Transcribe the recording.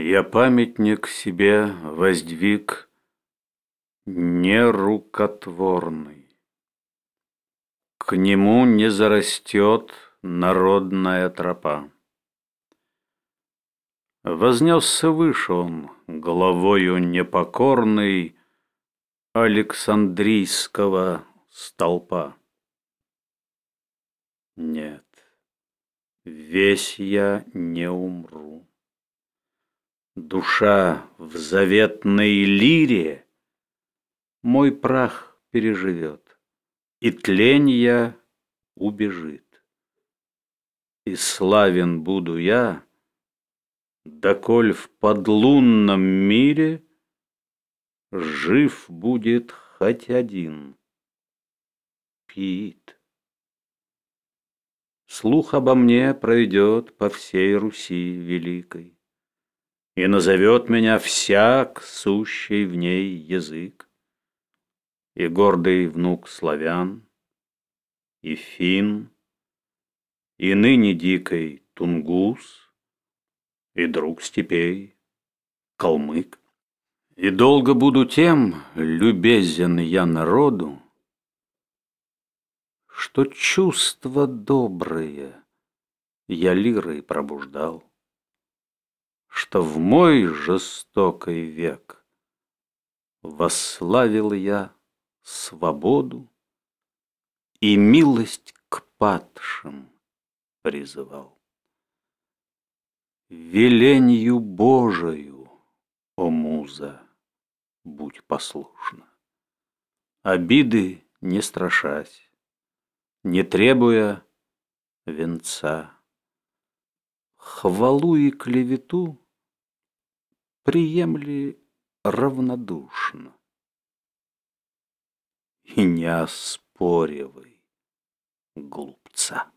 Я памятник себе воздвиг нерукотворный. К нему не зарастет народная тропа. Вознесся выше он, головою непокорный, Александрийского столпа. Нет, весь я не умру. Душа в заветной лире Мой прах переживет, и тленья убежит. И славен буду я, Доколь в подлунном мире Жив будет хоть один Пит. Слух обо мне пройдет по всей Руси великой, И назовет меня всяк, сущий в ней язык, И гордый внук славян, и фин, И ныне дикой тунгус, И друг степей, калмык. И долго буду тем любезен я народу, Что чувства добрые я лирой пробуждал что в мой жестокий век Восславил я свободу И милость к падшим призывал. Веленью Божию, о муза, будь послушна, Обиды не страшась, не требуя венца. Хвалу и клевету приемли равнодушно. И не оспоривай глупца.